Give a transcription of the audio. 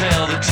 tell the truth.